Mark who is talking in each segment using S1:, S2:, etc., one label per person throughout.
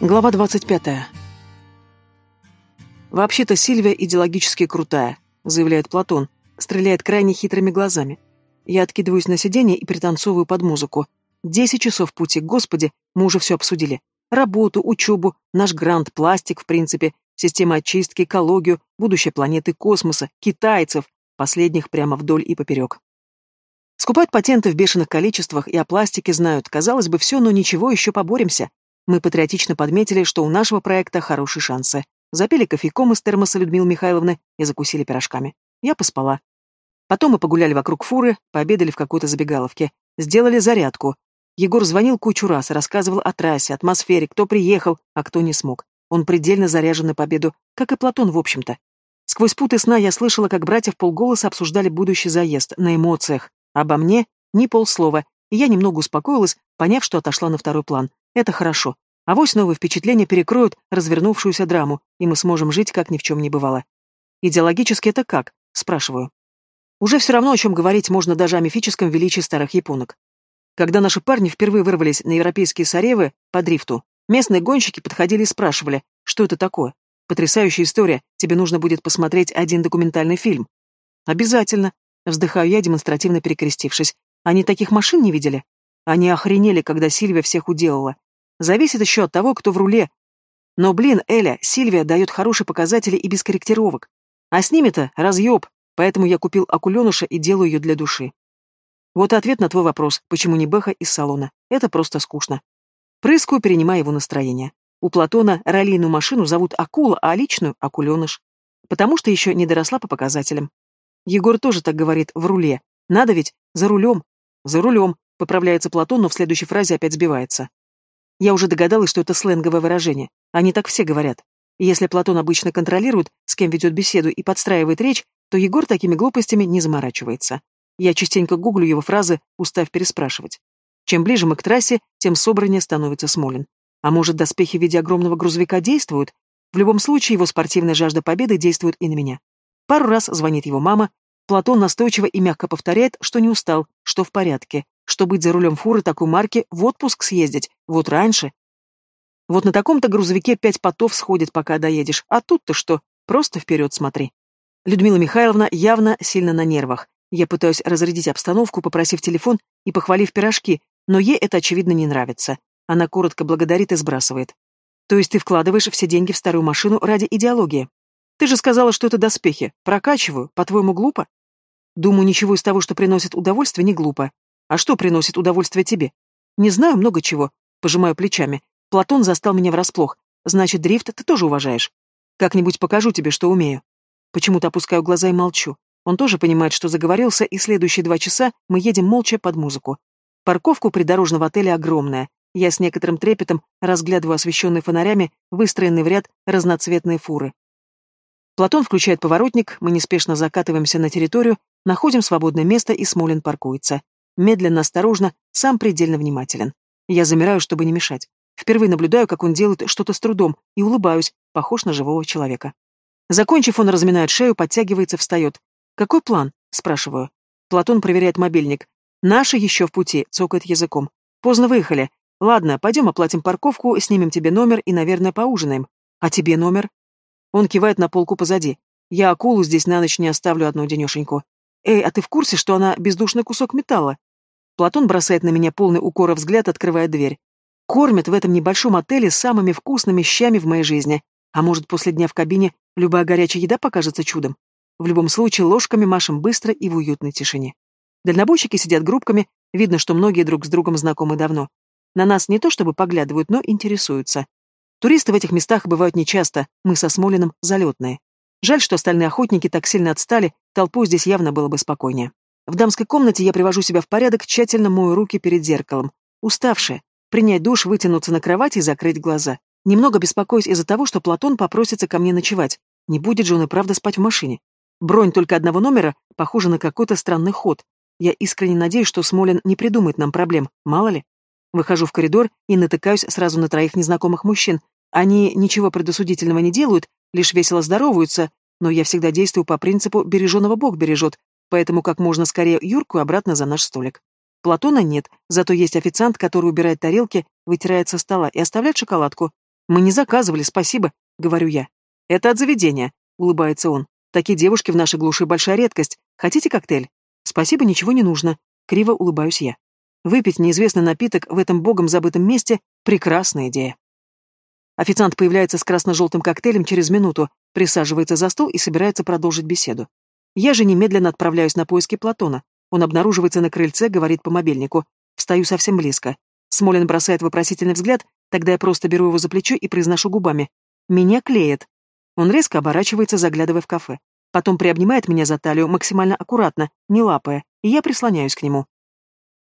S1: Глава 25. «Вообще-то Сильвия идеологически крутая», — заявляет Платон, стреляет крайне хитрыми глазами. Я откидываюсь на сиденье и пританцовываю под музыку. Десять часов пути, господи, мы уже все обсудили. Работу, учебу, наш грант, пластик, в принципе, система очистки, экологию, будущее планеты космоса, китайцев, последних прямо вдоль и поперек. Скупают патенты в бешеных количествах и о пластике знают, казалось бы, все, но ничего, еще поборемся. Мы патриотично подметили, что у нашего проекта хорошие шансы. Запили кофейком из термоса Людмилы Михайловны и закусили пирожками. Я поспала. Потом мы погуляли вокруг фуры, пообедали в какой-то забегаловке. Сделали зарядку. Егор звонил кучу раз, рассказывал о трассе, атмосфере, кто приехал, а кто не смог. Он предельно заряжен на победу, как и Платон, в общем-то. Сквозь путы сна я слышала, как братья в полголоса обсуждали будущий заезд, на эмоциях. Обо мне ни полслова, и я немного успокоилась, поняв, что отошла на второй план. Это хорошо. А Авось новые впечатления перекроют развернувшуюся драму, и мы сможем жить, как ни в чем не бывало. Идеологически это как? Спрашиваю. Уже все равно, о чем говорить можно даже о мифическом величии старых японок. Когда наши парни впервые вырвались на европейские саревы по дрифту, местные гонщики подходили и спрашивали, что это такое. Потрясающая история, тебе нужно будет посмотреть один документальный фильм. Обязательно. Вздыхаю я, демонстративно перекрестившись. Они таких машин не видели? Они охренели, когда Сильвия всех уделала. Зависит еще от того, кто в руле. Но, блин, Эля, Сильвия дает хорошие показатели и без корректировок. А с ними-то разъеб, поэтому я купил акуленуша и делаю ее для души. Вот ответ на твой вопрос, почему не Бэха из салона. Это просто скучно. Прыскаю, перенимая его настроение. У Платона раллийную машину зовут Акула, а личную — Акуленыш. Потому что еще не доросла по показателям. Егор тоже так говорит, в руле. Надо ведь за рулем. За рулем, поправляется Платон, но в следующей фразе опять сбивается. Я уже догадалась, что это сленговое выражение. Они так все говорят. И если Платон обычно контролирует, с кем ведет беседу и подстраивает речь, то Егор такими глупостями не заморачивается. Я частенько гуглю его фразы, устав переспрашивать. Чем ближе мы к трассе, тем собраннее становится Смолин. А может, доспехи в виде огромного грузовика действуют? В любом случае, его спортивная жажда победы действует и на меня. Пару раз звонит его мама. Платон настойчиво и мягко повторяет, что не устал, что в порядке, что быть за рулем фуры такой марки, в отпуск съездить, вот раньше. Вот на таком-то грузовике пять потов сходит, пока доедешь, а тут-то что, просто вперед смотри. Людмила Михайловна явно сильно на нервах. Я пытаюсь разрядить обстановку, попросив телефон и похвалив пирожки, но ей это, очевидно, не нравится. Она коротко благодарит и сбрасывает. То есть ты вкладываешь все деньги в старую машину ради идеологии? Ты же сказала, что это доспехи. Прокачиваю. По-твоему, глупо? Думаю, ничего из того, что приносит удовольствие, не глупо. А что приносит удовольствие тебе? Не знаю много чего. Пожимаю плечами. Платон застал меня врасплох. Значит, дрифт ты тоже уважаешь. Как-нибудь покажу тебе, что умею. Почему-то опускаю глаза и молчу. Он тоже понимает, что заговорился, и следующие два часа мы едем молча под музыку. Парковка у придорожного отеля огромная. Я с некоторым трепетом разглядываю освещенные фонарями выстроенные в ряд разноцветные фуры. Платон включает поворотник, мы неспешно закатываемся на территорию, находим свободное место, и Смолин паркуется. Медленно, осторожно, сам предельно внимателен. Я замираю, чтобы не мешать. Впервые наблюдаю, как он делает что-то с трудом, и улыбаюсь, похож на живого человека. Закончив, он разминает шею, подтягивается, встает. «Какой план?» — спрашиваю. Платон проверяет мобильник. «Наши еще в пути», — цокает языком. «Поздно выехали. Ладно, пойдем оплатим парковку, снимем тебе номер и, наверное, поужинаем. А тебе номер?» Он кивает на полку позади. «Я акулу здесь на ночь не оставлю одну денешеньку. Эй, а ты в курсе, что она бездушный кусок металла?» Платон бросает на меня полный укора взгляд, открывая дверь. Кормят в этом небольшом отеле самыми вкусными щами в моей жизни. А может, после дня в кабине любая горячая еда покажется чудом? В любом случае, ложками машем быстро и в уютной тишине. Дальнобойщики сидят группками, видно, что многие друг с другом знакомы давно. На нас не то чтобы поглядывают, но интересуются. Туристы в этих местах бывают нечасто, мы со Смолиным залетные. Жаль, что остальные охотники так сильно отстали, толпу здесь явно было бы спокойнее. В дамской комнате я привожу себя в порядок, тщательно мою руки перед зеркалом. Уставшая. Принять душ, вытянуться на кровати и закрыть глаза. Немного беспокоюсь из-за того, что Платон попросится ко мне ночевать. Не будет же он и правда спать в машине. Бронь только одного номера похожа на какой-то странный ход. Я искренне надеюсь, что Смолин не придумает нам проблем, мало ли. Выхожу в коридор и натыкаюсь сразу на троих незнакомых мужчин. Они ничего предосудительного не делают, лишь весело здороваются, но я всегда действую по принципу «береженого Бог бережет», поэтому как можно скорее Юрку обратно за наш столик. Платона нет, зато есть официант, который убирает тарелки, вытирает со стола и оставляет шоколадку. Мы не заказывали, спасибо, говорю я. Это от заведения, улыбается он. Такие девушки в нашей глуши большая редкость. Хотите коктейль? Спасибо, ничего не нужно. Криво улыбаюсь я. Выпить неизвестный напиток в этом богом забытом месте — прекрасная идея. Официант появляется с красно-желтым коктейлем через минуту, присаживается за стол и собирается продолжить беседу. Я же немедленно отправляюсь на поиски Платона. Он обнаруживается на крыльце, говорит по мобильнику. Встаю совсем близко. Смолин бросает вопросительный взгляд, тогда я просто беру его за плечо и произношу губами. «Меня клеит». Он резко оборачивается, заглядывая в кафе. Потом приобнимает меня за талию максимально аккуратно, не лапая, и я прислоняюсь к нему.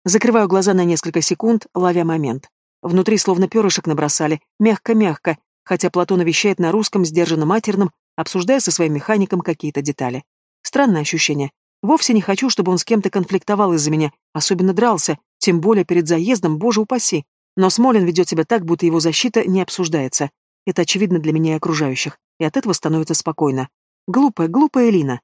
S1: Закрываю глаза на несколько секунд, ловя момент. Внутри словно перышек набросали, мягко-мягко, хотя Платон вещает на русском, сдержанно матерном, обсуждая со своим механиком какие-то детали. Странное ощущение. Вовсе не хочу, чтобы он с кем-то конфликтовал из-за меня, особенно дрался, тем более перед заездом, боже упаси. Но Смолин ведет себя так, будто его защита не обсуждается. Это очевидно для меня и окружающих, и от этого становится спокойно. Глупая, глупая Лина.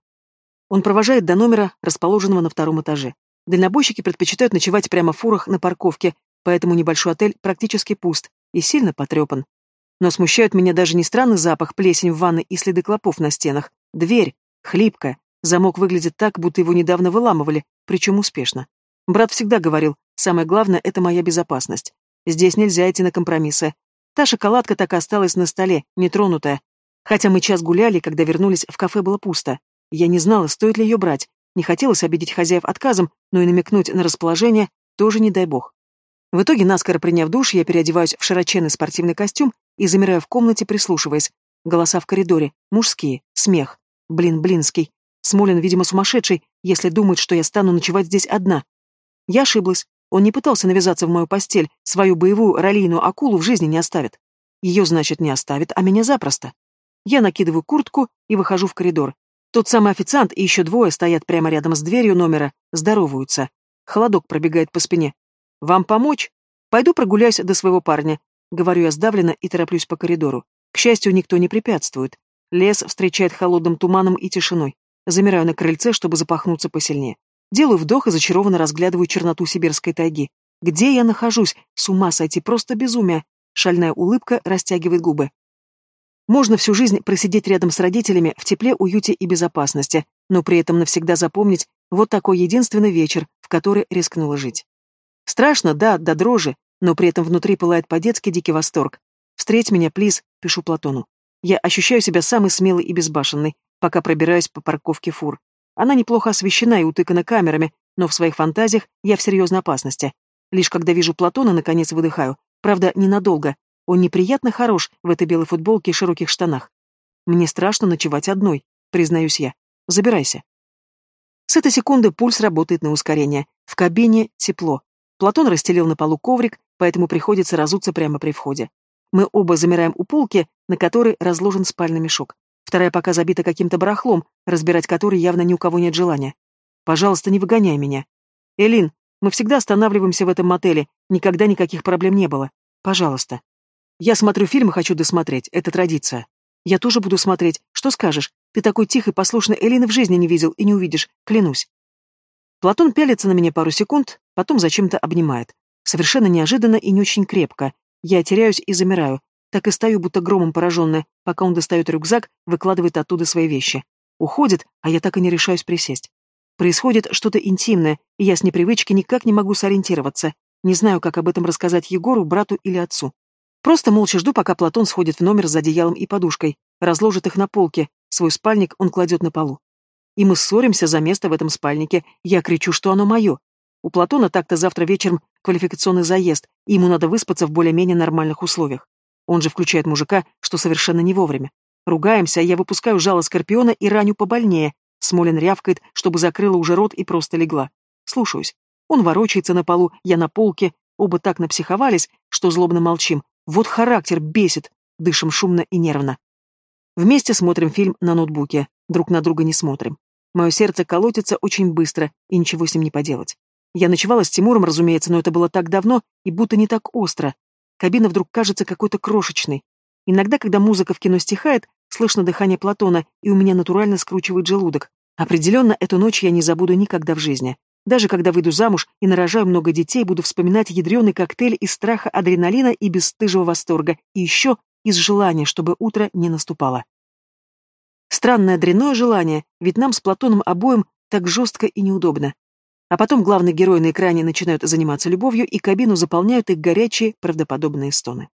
S1: Он провожает до номера, расположенного на втором этаже. Дальнобойщики предпочитают ночевать прямо в фурах на парковке, поэтому небольшой отель практически пуст и сильно потрепан. Но смущают меня даже не странный запах, плесень в ванной и следы клопов на стенах. Дверь, хлипкая, замок выглядит так, будто его недавно выламывали, причем успешно. Брат всегда говорил, самое главное — это моя безопасность. Здесь нельзя идти на компромиссы. Та шоколадка так и осталась на столе, нетронутая. Хотя мы час гуляли, когда вернулись, в кафе было пусто. Я не знала, стоит ли ее брать. Не хотелось обидеть хозяев отказом, но и намекнуть на расположение тоже не дай бог. В итоге, наскоро приняв душ, я переодеваюсь в широченный спортивный костюм и замираю в комнате, прислушиваясь. Голоса в коридоре, мужские, смех. Блин, блинский. Смолин, видимо, сумасшедший, если думает, что я стану ночевать здесь одна. Я ошиблась. Он не пытался навязаться в мою постель, свою боевую ролийную акулу в жизни не оставит. Ее, значит, не оставит, а меня запросто. Я накидываю куртку и выхожу в коридор. Тот самый официант и еще двое стоят прямо рядом с дверью номера, здороваются. Холодок пробегает по спине. «Вам помочь? Пойду прогуляюсь до своего парня», — говорю я сдавленно и тороплюсь по коридору. К счастью, никто не препятствует. Лес встречает холодным туманом и тишиной. Замираю на крыльце, чтобы запахнуться посильнее. Делаю вдох и зачарованно разглядываю черноту сибирской тайги. Где я нахожусь? С ума сойти, просто безумие. Шальная улыбка растягивает губы. Можно всю жизнь просидеть рядом с родителями в тепле, уюте и безопасности, но при этом навсегда запомнить вот такой единственный вечер, в который рискнула жить. Страшно, да, до дрожи, но при этом внутри пылает по-детски дикий восторг. «Встреть меня, плиз», — пишу Платону. Я ощущаю себя самой смелой и безбашенной, пока пробираюсь по парковке фур. Она неплохо освещена и утыкана камерами, но в своих фантазиях я в серьезной опасности. Лишь когда вижу Платона, наконец выдыхаю. Правда, ненадолго. Он неприятно хорош в этой белой футболке и широких штанах. Мне страшно ночевать одной, признаюсь я. Забирайся. С этой секунды пульс работает на ускорение. В кабине тепло. Платон расстелил на полу коврик, поэтому приходится разуться прямо при входе. Мы оба замираем у полки, на которой разложен спальный мешок. Вторая пока забита каким-то барахлом, разбирать который явно ни у кого нет желания. Пожалуйста, не выгоняй меня. Элин, мы всегда останавливаемся в этом мотеле, никогда никаких проблем не было. Пожалуйста. Я смотрю фильм и хочу досмотреть, это традиция. Я тоже буду смотреть. Что скажешь? Ты такой тихий, послушный Элины в жизни не видел и не увидишь, клянусь. Платон пялится на меня пару секунд, потом зачем-то обнимает. Совершенно неожиданно и не очень крепко. Я теряюсь и замираю, так и стою, будто громом пораженная, пока он достает рюкзак, выкладывает оттуда свои вещи. Уходит, а я так и не решаюсь присесть. Происходит что-то интимное, и я с непривычки никак не могу сориентироваться. Не знаю, как об этом рассказать Егору, брату или отцу. Просто молча жду, пока Платон сходит в номер с одеялом и подушкой, разложит их на полке, свой спальник он кладет на полу. И мы ссоримся за место в этом спальнике, я кричу, что оно мое. У Платона так-то завтра вечером квалификационный заезд, и ему надо выспаться в более-менее нормальных условиях. Он же включает мужика, что совершенно не вовремя. Ругаемся, а я выпускаю жало скорпиона и раню побольнее. Смолин рявкает, чтобы закрыла уже рот и просто легла. Слушаюсь. Он ворочается на полу, я на полке. Оба так напсиховались, что злобно молчим. Вот характер бесит. Дышим шумно и нервно. Вместе смотрим фильм на ноутбуке. Друг на друга не смотрим. Мое сердце колотится очень быстро, и ничего с ним не поделать. Я ночевала с Тимуром, разумеется, но это было так давно и будто не так остро. Кабина вдруг кажется какой-то крошечной. Иногда, когда музыка в кино стихает, слышно дыхание Платона, и у меня натурально скручивает желудок. Определенно, эту ночь я не забуду никогда в жизни. Даже когда выйду замуж и нарожаю много детей, буду вспоминать ядреный коктейль из страха, адреналина и бесстыжего восторга. И еще из желания, чтобы утро не наступало. Странное дрянное желание, ведь нам с Платоном обоим так жестко и неудобно. А потом главный герой на экране начинают заниматься любовью, и кабину заполняют их горячие, правдоподобные стоны.